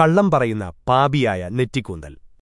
കള്ളം പറയുന്ന പാപിയായ നെറ്റിക്കൂന്തൽ.